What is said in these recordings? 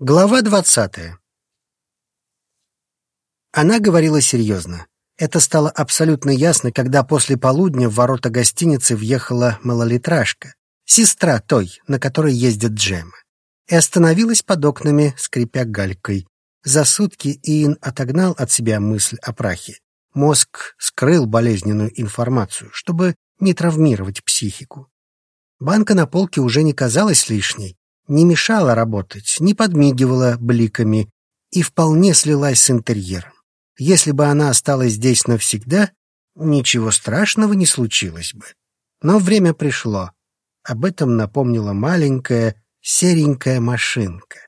Глава двадцатая. Она говорила серьезно. Это стало абсолютно ясно, когда после полудня в ворота гостиницы въехала малолитражка, сестра той, на которой ездит Джема, и остановилась под окнами, скрипя галькой. За сутки Иэн отогнал от себя мысль о прахе. Мозг скрыл болезненную информацию, чтобы не травмировать психику. Банка на полке уже не казалась лишней, не мешала работать, не подмигивала бликами и вполне слилась с интерьером. Если бы она осталась здесь навсегда, ничего страшного не случилось бы. Но время пришло. Об этом напомнила маленькая серенькая машинка.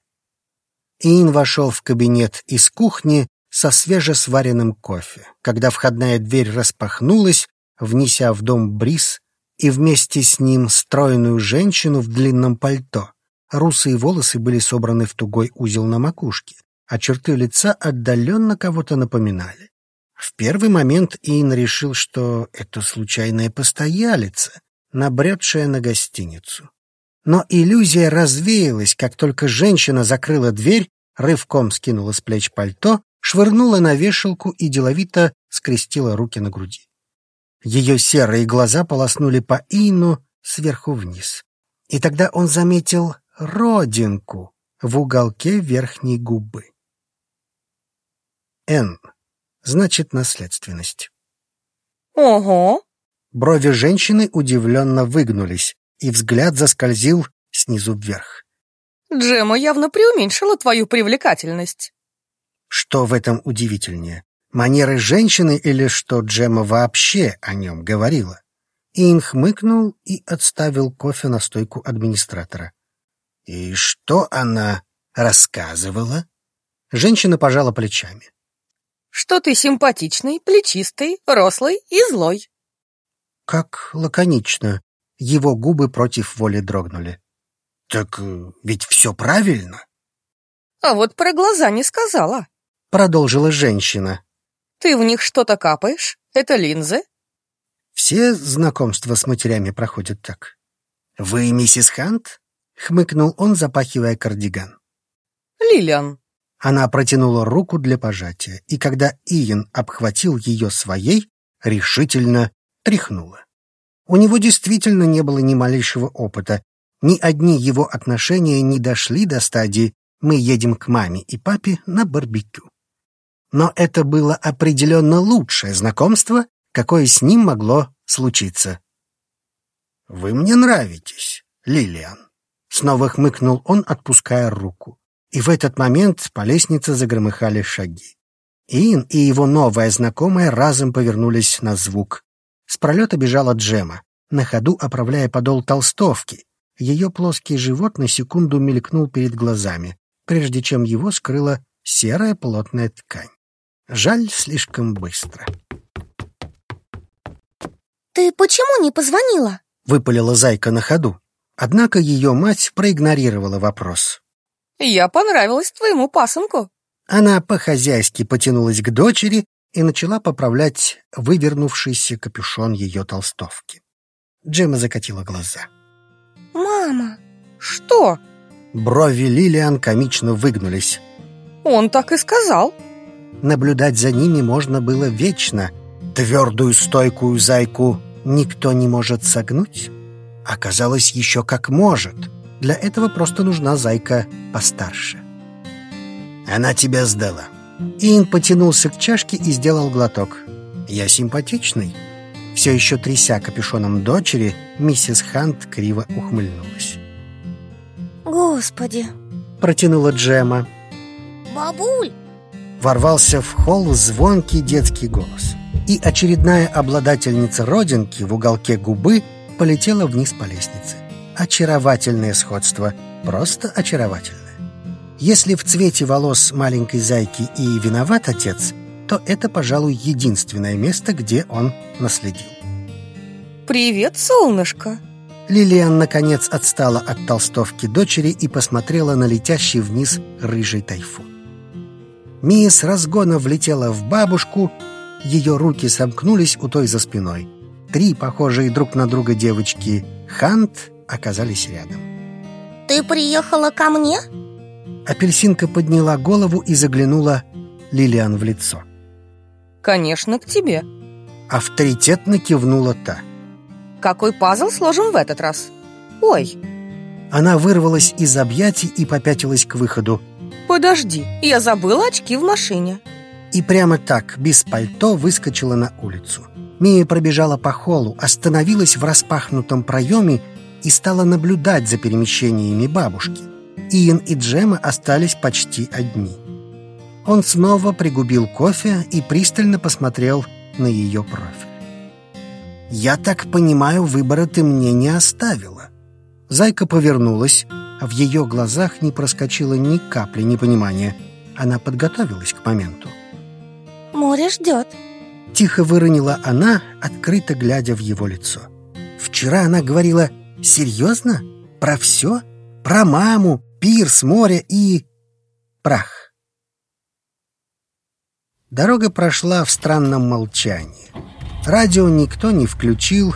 Ин вошел в кабинет из кухни со свежесваренным кофе, когда входная дверь распахнулась, внеся в дом бриз и вместе с ним стройную женщину в длинном пальто. Русые волосы были собраны в тугой узел на макушке, а черты лица отдаленно кого-то напоминали. В первый момент Иэн решил, что это случайная постоялица, набредшая на гостиницу. Но иллюзия развеялась, как только женщина закрыла дверь, рывком скинула с плеч пальто, швырнула на вешалку и деловито скрестила руки на груди. Ее серые глаза полоснули по Ину сверху вниз. И тогда он заметил родинку в уголке верхней губы. Н. Значит, наследственность. Ого! Брови женщины удивленно выгнулись, и взгляд заскользил снизу вверх. Джема явно преуменьшила твою привлекательность. Что в этом удивительнее? Манеры женщины или что Джема вообще о нем говорила? Ин хмыкнул и отставил кофе на стойку администратора. «И что она рассказывала?» Женщина пожала плечами. «Что ты симпатичный, плечистый, рослый и злой». Как лаконично. Его губы против воли дрогнули. «Так э, ведь все правильно?» «А вот про глаза не сказала», — продолжила женщина. «Ты в них что-то капаешь? Это линзы?» «Все знакомства с матерями проходят так». «Вы миссис Хант?» Хмыкнул он, запахивая кардиган. Лилиан. Она протянула руку для пожатия, и когда Иен обхватил ее своей, решительно тряхнула. У него действительно не было ни малейшего опыта. Ни одни его отношения не дошли до стадии «мы едем к маме и папе на барбекю». Но это было определенно лучшее знакомство, какое с ним могло случиться. «Вы мне нравитесь, Лилиан». Снова хмыкнул он, отпуская руку. И в этот момент по лестнице загромыхали шаги. Иин и его новая знакомая разом повернулись на звук. С пролета бежала Джема, на ходу оправляя подол толстовки. Ее плоский живот на секунду мелькнул перед глазами, прежде чем его скрыла серая плотная ткань. Жаль, слишком быстро. «Ты почему не позвонила?» — выпалила зайка на ходу. Однако ее мать проигнорировала вопрос. «Я понравилась твоему пасынку». Она по-хозяйски потянулась к дочери и начала поправлять вывернувшийся капюшон ее толстовки. Джема закатила глаза. «Мама!» «Что?» Брови Лилиан комично выгнулись. «Он так и сказал». Наблюдать за ними можно было вечно. Твердую стойкую зайку никто не может согнуть. Оказалось, еще как может. Для этого просто нужна зайка постарше. Она тебя сдала. Ин потянулся к чашке и сделал глоток. Я симпатичный. Все еще тряся капюшоном дочери, миссис Хант криво ухмыльнулась. «Господи!» — протянула Джема. «Бабуль!» Ворвался в холл звонкий детский голос. И очередная обладательница родинки в уголке губы полетела вниз по лестнице. Очаровательное сходство, просто очаровательное. Если в цвете волос маленькой зайки и виноват отец, то это, пожалуй, единственное место, где он наследил. «Привет, солнышко!» Лилиан, наконец, отстала от толстовки дочери и посмотрела на летящий вниз рыжий тайфун. Мия с разгона влетела в бабушку, ее руки сомкнулись у той за спиной – Три похожие друг на друга девочки Хант оказались рядом. «Ты приехала ко мне?» Апельсинка подняла голову и заглянула Лилиан в лицо. Конечно, к тебе. Авторитетно кивнула та. Какой пазл сложим в этот раз? Ой, Она вырвалась из объятий и попятилась к выходу. подожди, я забыла очки в машине. И прямо так, без пальто, выскочила на улицу. Мия пробежала по холлу, остановилась в распахнутом проеме и стала наблюдать за перемещениями бабушки. Иэн и Джема остались почти одни. Он снова пригубил кофе и пристально посмотрел на ее профиль. «Я так понимаю, выбора ты мне не оставила». Зайка повернулась, а в ее глазах не проскочило ни капли непонимания. Она подготовилась к моменту. Море ждет. Тихо выронила она, открыто глядя в его лицо. Вчера она говорила «Серьезно? Про все? Про маму, пирс, море и... прах». Дорога прошла в странном молчании. Радио никто не включил,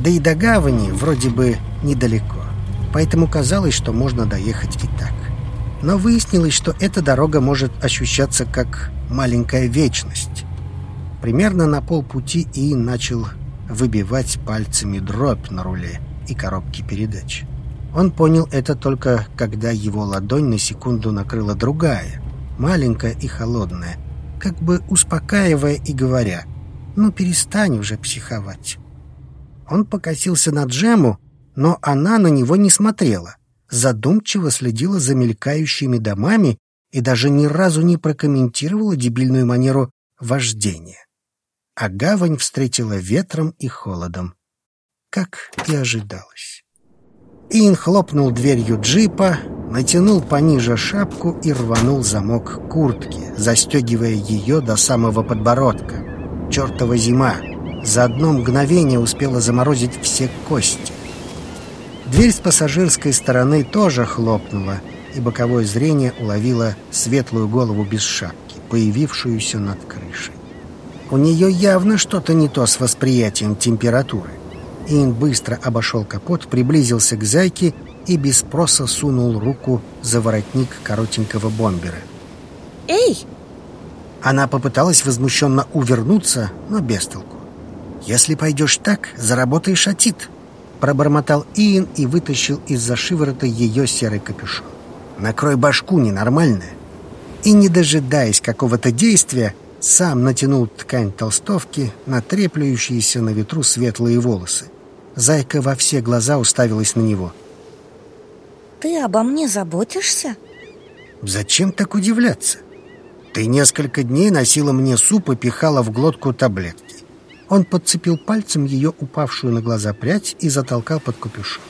да и до гавани вроде бы недалеко. Поэтому казалось, что можно доехать и так. Но выяснилось, что эта дорога может ощущаться как маленькая вечность. Примерно на полпути и начал выбивать пальцами дробь на руле и коробке передач. Он понял это только, когда его ладонь на секунду накрыла другая, маленькая и холодная, как бы успокаивая и говоря «Ну перестань уже психовать». Он покосился на Джему, но она на него не смотрела, задумчиво следила за мелькающими домами и даже ни разу не прокомментировала дебильную манеру вождения. А гавань встретила ветром и холодом, как и ожидалось. Иэн хлопнул дверью джипа, натянул пониже шапку и рванул замок куртки, застегивая ее до самого подбородка. Чертова зима! За одно мгновение успела заморозить все кости. Дверь с пассажирской стороны тоже хлопнула, и боковое зрение уловило светлую голову без шапки, появившуюся над крышей. У нее явно что-то не то с восприятием температуры. Ин быстро обошел капот, приблизился к зайке и без спроса сунул руку за воротник коротенького бомбера. Эй, Она попыталась возмущенно увернуться, но без толку. «Если пойдешь так, заработаешь атит», — пробормотал Иэн и вытащил из-за шиворота ее серый капюшон. «Накрой башку, ненормальная». И, не дожидаясь какого-то действия, сам натянул ткань толстовки на треплющиеся на ветру светлые волосы. Зайка во все глаза уставилась на него. Ты обо мне заботишься? «Зачем так удивляться? Ты несколько дней носила мне суп и пихала в глотку таблетки». Он подцепил пальцем ее упавшую на глаза прядь и затолкал под капюшон.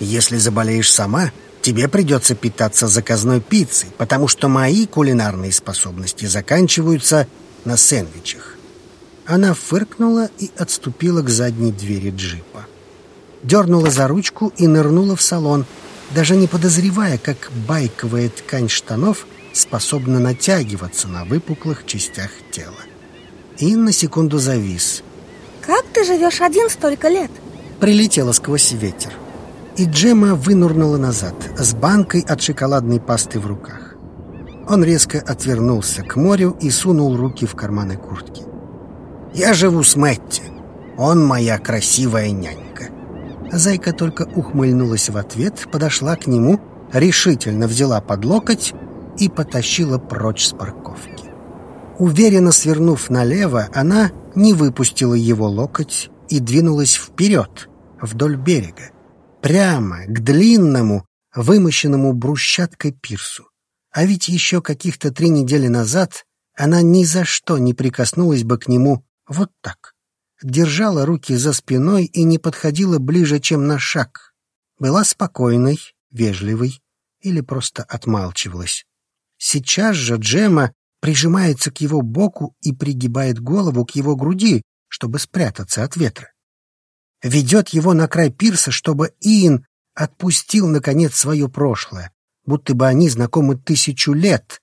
«Если заболеешь сама, тебе придется питаться заказной пиццей, потому что мои кулинарные способности заканчиваются на сэндвичах». Она фыркнула и отступила к задней двери джипа. Дернула за ручку и нырнула в салон, даже не подозревая, как байковая ткань штанов способна натягиваться на выпуклых частях тела. И на секунду завис. Как ты живешь один столько лет? Прилетела сквозь ветер. И Джема вынурнула назад, с банкой от шоколадной пасты в руках. Он резко отвернулся к морю и сунул руки в карманы куртки. «Я живу с Мэтти. Он моя красивая нянька». Зайка только ухмыльнулась в ответ, подошла к нему, решительно взяла под локоть и потащила прочь с парковки. Уверенно свернув налево, она не выпустила его локоть и двинулась вперед, вдоль берега, прямо к длинному, вымощенному брусчаткой пирсу. А ведь еще каких-то три недели назад она ни за что не прикоснулась бы к нему вот так. Держала руки за спиной и не подходила ближе, чем на шаг. Была спокойной, вежливой или просто отмалчивалась. Сейчас же Джема прижимается к его боку и пригибает голову к его груди, чтобы спрятаться от ветра. Ведет его на край пирса, чтобы Иэн отпустил, наконец, свое прошлое, будто бы они знакомы тысячу лет.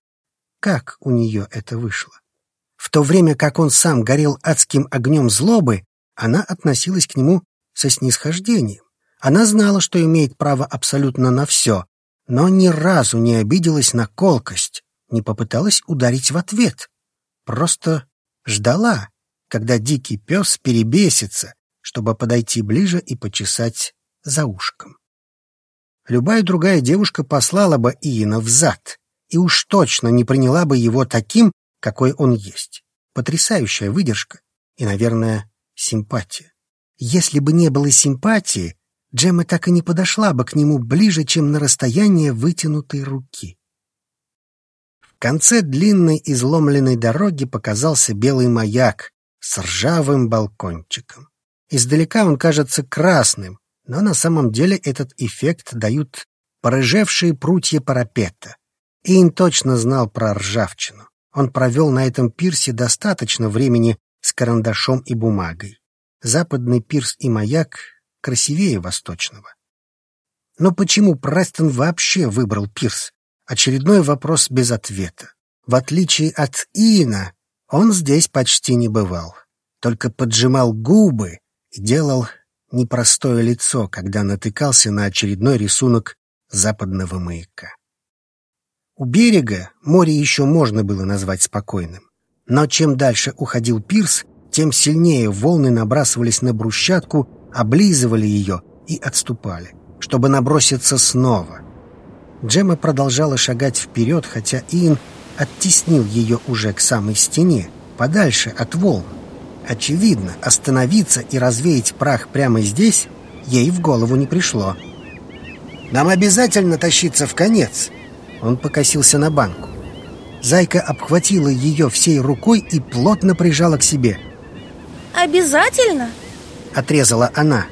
Как у нее это вышло? В то время как он сам горел адским огнем злобы, она относилась к нему со снисхождением. Она знала, что имеет право абсолютно на все, но ни разу не обиделась на колкость, не попыталась ударить в ответ. Просто ждала, когда дикий пес перебесится, чтобы подойти ближе и почесать за ушком. Любая другая девушка послала бы Иена в зад и уж точно не приняла бы его таким, какой он есть. Потрясающая выдержка и, наверное, симпатия. Если бы не было симпатии, Джемма так и не подошла бы к нему ближе, чем на расстояние вытянутой руки. В конце длинной изломленной дороги показался белый маяк с ржавым балкончиком. Издалека он кажется красным, но на самом деле этот эффект дают порыжевшие прутья парапета. Ин точно знал про ржавчину. Он провел на этом пирсе достаточно времени с карандашом и бумагой. Западный пирс и маяк красивее восточного. Но почему Престон вообще выбрал пирс? Очередной вопрос без ответа. В отличие от Иена, он здесь почти не бывал. Только поджимал губы делал непростое лицо, когда натыкался на очередной рисунок западного маяка. У берега море еще можно было назвать спокойным. Но чем дальше уходил пирс, тем сильнее волны набрасывались на брусчатку, облизывали ее и отступали, чтобы наброситься снова. Джема продолжала шагать вперед, хотя Иэн оттеснил ее уже к самой стене, подальше от волн. Очевидно, остановиться и развеять прах прямо здесь ей в голову не пришло. «Нам обязательно тащиться в конец!» Он покосился на банку. Зайка обхватила ее всей рукой и плотно прижала к себе. Обязательно? Отрезала она.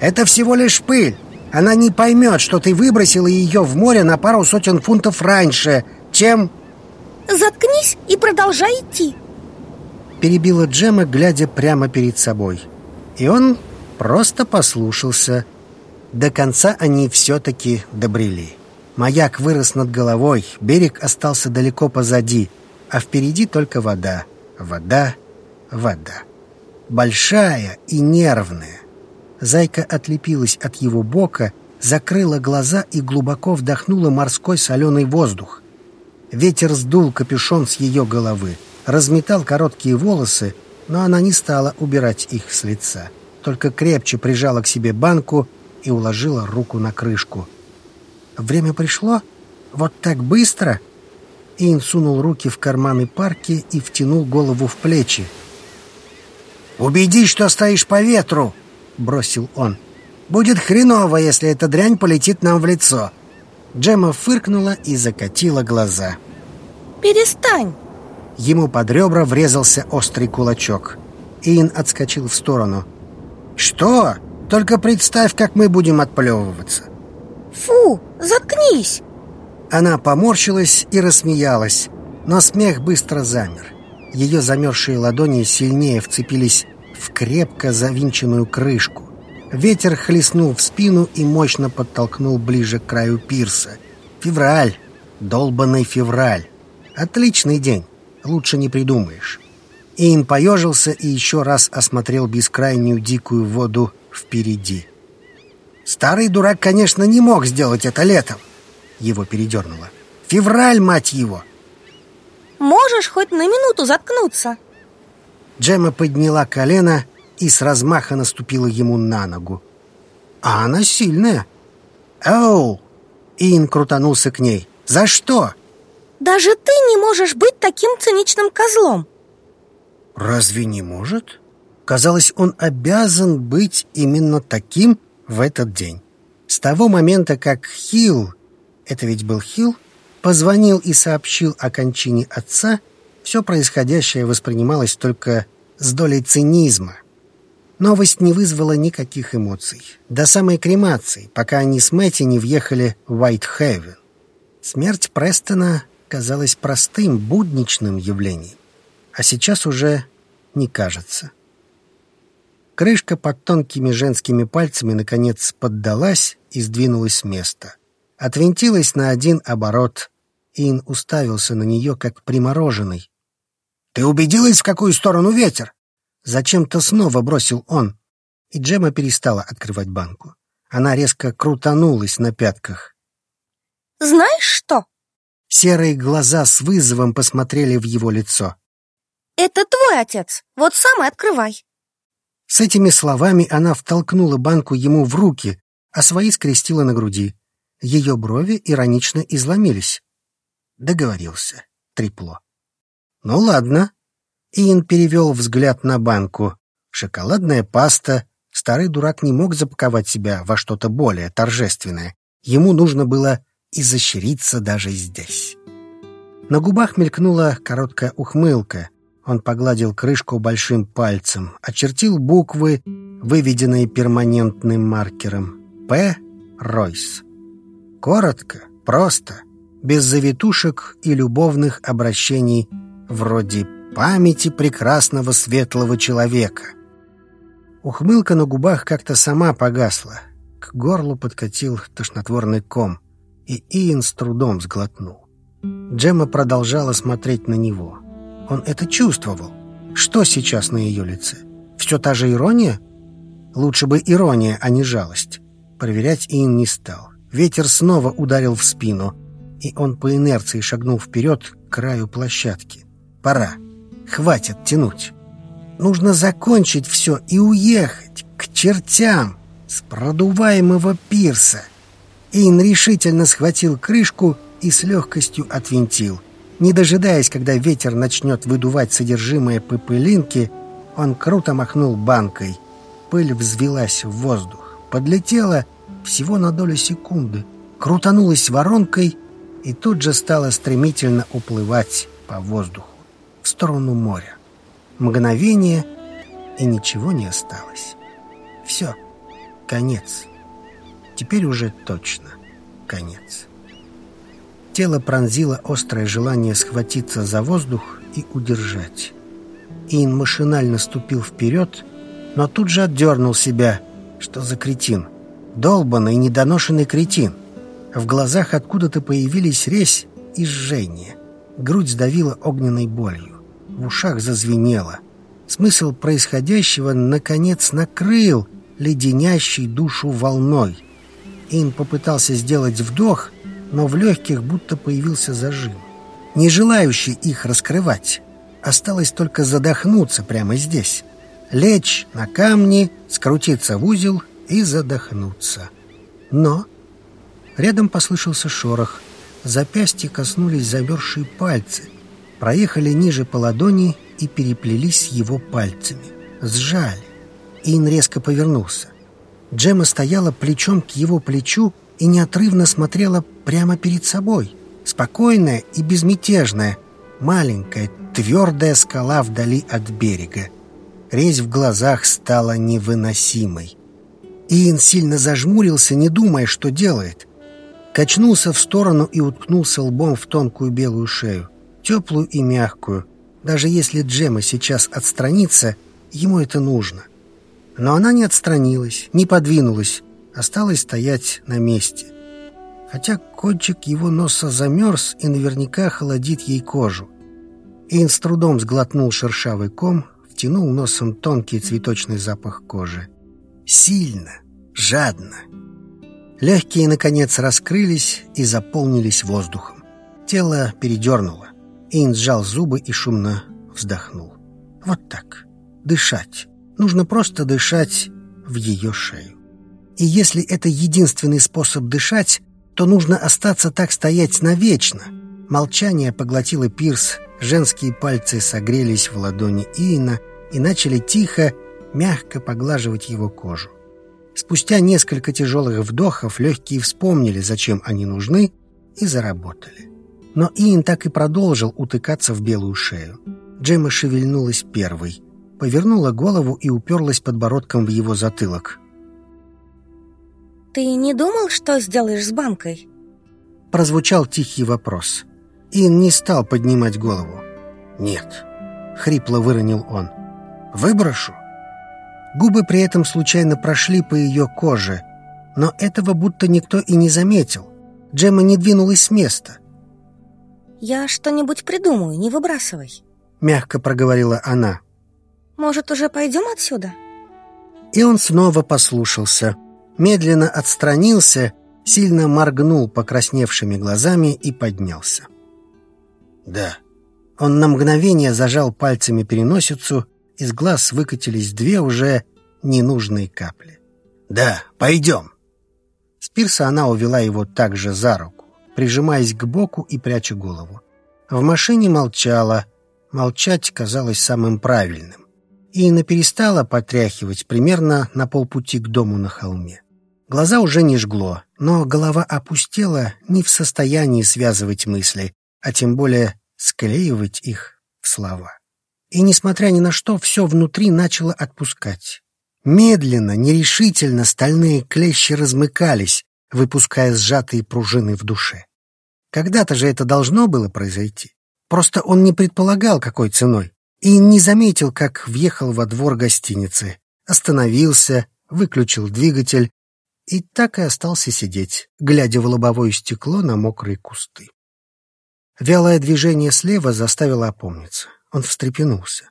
Это всего лишь пыль. Она не поймет, что ты выбросила ее в море на пару сотен фунтов раньше, чем... Заткнись и продолжай идти. Перебила Джема, глядя прямо перед собой. И он просто послушался. До конца они все-таки добрели. Маяк вырос над головой, берег остался далеко позади, а впереди только вода, вода, вода. Большая и нервная. Зайка отлепилась от его бока, закрыла глаза и глубоко вдохнула морской соленый воздух. Ветер сдул капюшон с ее головы, разметал короткие волосы, но она не стала убирать их с лица, только крепче прижала к себе банку и уложила руку на крышку — Время пришло? Вот так быстро?» Ин сунул руки в карманы парки и втянул голову в плечи. «Убедись, что стоишь по ветру!» — бросил он. «Будет хреново, если эта дрянь полетит нам в лицо!» Джема фыркнула и закатила глаза. «Перестань!» Ему под ребра врезался острый кулачок. Ин отскочил в сторону. «Что? Только представь, как мы будем отплевываться!» Фу, заткнись! Она поморщилась и рассмеялась, но смех быстро замер. Ее замерзшие ладони сильнее вцепились в крепко завинченную крышку. Ветер хлестнул в спину и мощно подтолкнул ближе к краю пирса. Февраль, долбанный февраль. Отличный день, лучше не придумаешь. Иэн поежился и еще раз осмотрел бескрайнюю дикую воду впереди. Старый дурак, конечно, не мог сделать это летом. Его передернуло. Февраль, мать его! Можешь хоть на минуту заткнуться? Джема подняла колено и с размаха наступила ему на ногу. А она сильная. Оу! Ин крутанулся к ней. За что? Даже ты не можешь быть таким циничным козлом. Разве не может? Казалось, он обязан быть именно таким, в этот день. С того момента, как Хилл, это ведь был Хилл, позвонил и сообщил о кончине отца, все происходящее воспринималось только с долей цинизма. Новость не вызвала никаких эмоций. До самой кремации, пока они с Мэтти не въехали в Уайт-Хевен. Смерть Престона казалась простым, будничным явлением. А сейчас уже не кажется. Крышка под тонкими женскими пальцами наконец поддалась и сдвинулась с места. Отвинтилась на один оборот. Ин уставился на нее, как примороженный. «Ты убедилась, в какую сторону ветер?» Зачем-то снова бросил он. И Джема перестала открывать банку. Она резко крутанулась на пятках. Знаешь что? Серые глаза с вызовом посмотрели в его лицо. Это твой отец. Вот сам и открывай. С этими словами она втолкнула банку ему в руки, а свои скрестила на груди. Ее брови иронично изломились. Договорился. Трепло. Ну ладно. Иэн перевел взгляд на банку. Шоколадная паста. Старый дурак не мог запаковать себя во что-то более торжественное. Ему нужно было изощриться даже здесь. На губах мелькнула короткая ухмылка. Он погладил крышку большим пальцем, очертил буквы, выведенные перманентным маркером. «П. Ройс». Коротко, просто, без завитушек и любовных обращений вроде «памяти прекрасного светлого человека». Ухмылка на губах как-то сама погасла. К горлу подкатил тошнотворный ком, и Иэн с трудом сглотнул. Джемма продолжала смотреть на него. Он это чувствовал. Что сейчас на ее лице? Все та же ирония? Лучше бы ирония, а не жалость. Проверять Иэн не стал. Ветер снова ударил в спину, и он по инерции шагнул вперед к краю площадки. Пора. Хватит тянуть. Нужно закончить все и уехать к чертям с продуваемого пирса. Ин решительно схватил крышку и с легкостью отвинтил. Не дожидаясь, когда ветер начнет выдувать содержимое пылинки, он круто махнул банкой. Пыль взвелась в воздух, подлетела всего на долю секунды, крутанулась воронкой и тут же стала стремительно уплывать по воздуху в сторону моря. Мгновение, и ничего не осталось. Все, конец. Теперь уже точно конец. Тело пронзило острое желание схватиться за воздух и удержать. Ин машинально ступил вперед, но тут же отдернул себя. Что за кретин? Долбанный, недоношенный кретин. В глазах откуда-то появились резь и жжение. Грудь сдавила огненной болью в ушах зазвенело. Смысл происходящего, наконец, накрыл леденящей душу волной. Ин попытался сделать вдох, но в легких будто появился зажим. Не желающий их раскрывать. Осталось только задохнуться прямо здесь. Лечь на камни, скрутиться в узел и задохнуться. Но рядом послышался шорох. Запястья коснулись замерзшие пальцы — проехали ниже по ладони и переплелись с его пальцами. Сжали. Ин резко повернулся. Джема стояла плечом к его плечу и неотрывно смотрела прямо перед собой. Спокойная и безмятежная, маленькая, твердая скала вдали от берега. Резь в глазах стала невыносимой. Иэн сильно зажмурился, не думая, что делает. Качнулся в сторону и уткнулся лбом в тонкую белую шею теплую и мягкую. Даже если Джема сейчас отстранится, ему это нужно. Но она не отстранилась, не подвинулась, осталась стоять на месте. Хотя кончик его носа замерз и наверняка холодит ей кожу. Ин с трудом сглотнул шершавый ком, втянул носом тонкий цветочный запах кожи. Сильно, жадно. Легкие, наконец, раскрылись и заполнились воздухом. Тело передернуло. Эйн сжал зубы и шумно вздохнул. Вот так. Дышать. Нужно просто дышать в ее шею. И если это единственный способ дышать, то нужно остаться так стоять навечно. Молчание поглотило пирс, женские пальцы согрелись в ладони Иина и начали тихо, мягко поглаживать его кожу. Спустя несколько тяжелых вдохов легкие вспомнили, зачем они нужны, и заработали. Но Иэн так и продолжил утыкаться в белую шею. Джемма шевельнулась первой, повернула голову и уперлась подбородком в его затылок. «Ты не думал, что сделаешь с банкой?» Прозвучал тихий вопрос. Иэн не стал поднимать голову. «Нет», — хрипло выронил он. «Выброшу». Губы при этом случайно прошли по ее коже, но этого будто никто и не заметил. Джемма не двинулась с места — «Я что-нибудь придумаю, не выбрасывай», — мягко проговорила она. «Может, уже пойдем отсюда?» И он снова послушался. Медленно отстранился, сильно моргнул покрасневшими глазами и поднялся. «Да». Он на мгновение зажал пальцами переносицу, из глаз выкатились две уже ненужные капли. «Да, пойдем». С пирса она увела его также за руку, прижимаясь к боку и пряча голову. В машине молчала. Молчать казалось самым правильным. Инна перестала потряхивать примерно на полпути к дому на холме. Глаза уже не жгло, но голова опустела не в состоянии связывать мысли, а тем более склеивать их в слова. И, несмотря ни на что, все внутри начало отпускать. Медленно, нерешительно стальные клещи размыкались, выпуская сжатые пружины в душе. Когда-то же это должно было произойти. Просто он не предполагал, какой ценой, и не заметил, как въехал во двор гостиницы, остановился, выключил двигатель и так и остался сидеть, глядя в лобовое стекло на мокрые кусты. Вялое движение слева заставило опомниться. Он встрепенулся.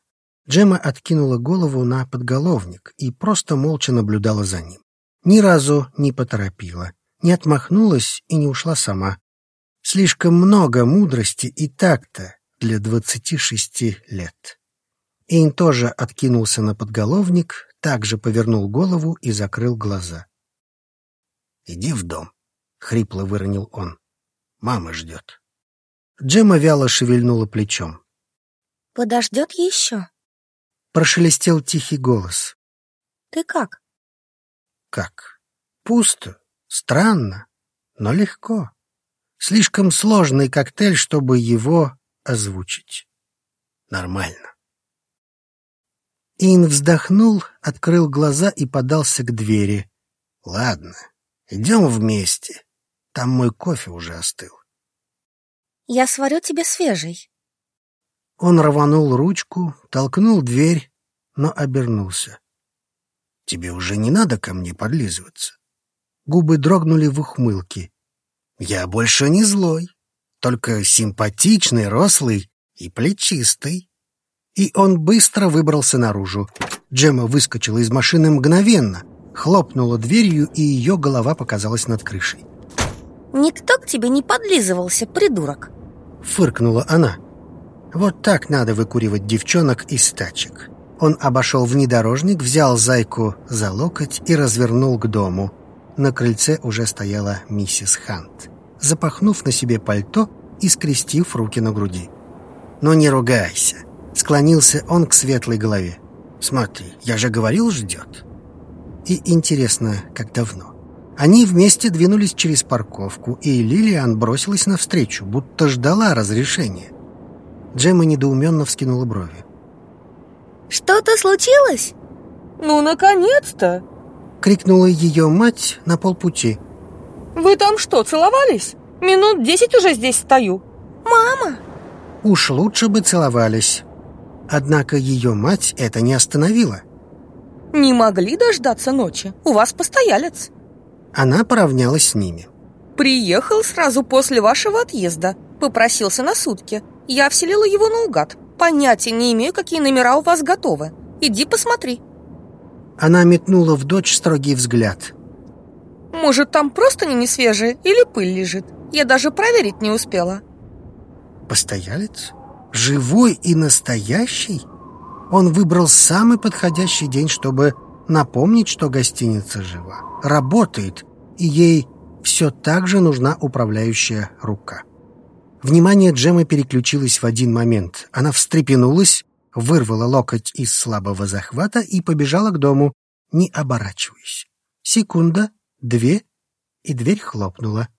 Джема откинула голову на подголовник и просто молча наблюдала за ним. Ни разу не поторопила, не отмахнулась и не ушла сама. Слишком много мудрости и такта для двадцати шести лет. Эйн тоже откинулся на подголовник, также повернул голову и закрыл глаза. «Иди в дом», — хрипло выронил он. «Мама ждет». Джема вяло шевельнула плечом. «Подождет еще?» Прошелестел тихий голос. «Ты как?» «Как? Пусто, странно, но легко. Слишком сложный коктейль, чтобы его озвучить. Нормально». Ин вздохнул, открыл глаза и подался к двери. «Ладно, идем вместе. Там мой кофе уже остыл». Я сварю тебе свежий. Он рванул ручку, толкнул дверь, но обернулся. Тебе уже не надо ко мне подлизываться. Губы дрогнули в ухмылке. Я больше не злой, только симпатичный, рослый и плечистый. И он быстро выбрался наружу. Джема выскочила из машины мгновенно, хлопнула дверью, и ее голова показалась над крышей. «Никто к тебе не подлизывался, придурок!» фыркнула она. Вот так надо выкуривать девчонок из тачек. Он обошел внедорожник, взял зайку за локоть и развернул к дому. На крыльце уже стояла миссис Хант, запахнув на себе пальто и скрестив руки на груди. «Ну не ругайся!» Склонился он к светлой голове. «Смотри, я же говорил, ждет!» И интересно, как давно. Они вместе двинулись через парковку, и Лилиан бросилась навстречу, будто ждала разрешения. Джемма недоуменно вскинула брови. «Что-то случилось?» «Ну, наконец-то!» — крикнула ее мать на полпути. «Вы там что, целовались? Минут десять уже здесь стою». «Мама!» Уж лучше бы целовались. Однако ее мать это не остановила. «Не могли дождаться ночи? У вас постоялец». Она поравнялась с ними. «Приехал сразу после вашего отъезда. Попросился на сутки. Я вселила его наугад. Понятия не имею, какие номера у вас готовы. Иди посмотри». Она метнула в дочь строгий взгляд. «Может, там просто не свежие или пыль лежит? Я даже проверить не успела». «Постоялец? Живой и настоящий?» Он выбрал самый подходящий день, чтобы напомнить, что гостиница жива, работает, и ей все так же нужна управляющая рука. Внимание Джемы переключилось в один момент. Она встрепенулась, вырвала локоть из слабого захвата и побежала к дому, не оборачиваясь. Секунда, две, и дверь хлопнула.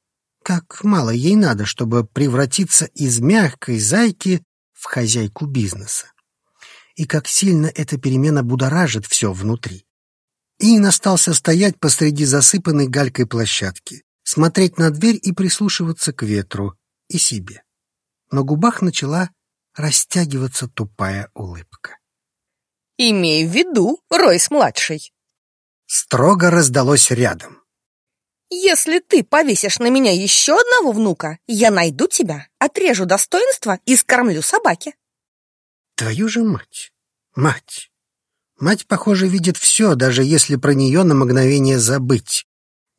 Как мало ей надо, чтобы превратиться из мягкой зайки в хозяйку бизнеса. И как сильно эта перемена будоражит все внутри. Иэн остался стоять посреди засыпанной галькой площадки, смотреть на дверь и прислушиваться к ветру и себе. На губах начала растягиваться тупая улыбка. «Имей в виду, Ройс-младший!» Строго раздалось рядом. «Если ты повесишь на меня еще одного внука, я найду тебя, отрежу достоинство и скормлю собаке». «Твою же мать! Мать! Мать, похоже, видит все, даже если про нее на мгновение забыть.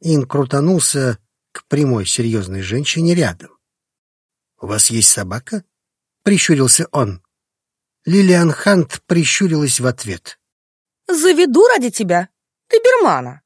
Ин крутанулся, к прямой серьезной женщине рядом. «У вас есть собака?» — прищурился он. Лилиан Хант прищурилась в ответ. «Заведу ради тебя добермана».